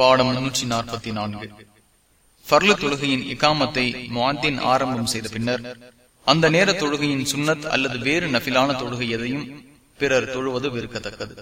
பாடம் நூற்றி நாற்பத்தி நான்கு பர்ல தொழுகையின் இக்காமத்தை முவாத்தின் ஆரம்பம் செய்த பின்னர் அந்த நேர தொழுகையின் சுன்னத் அல்லது வேறு நபிலான தொழுகை எதையும் பிறர் தொழுவது விருக்கத்தக்கது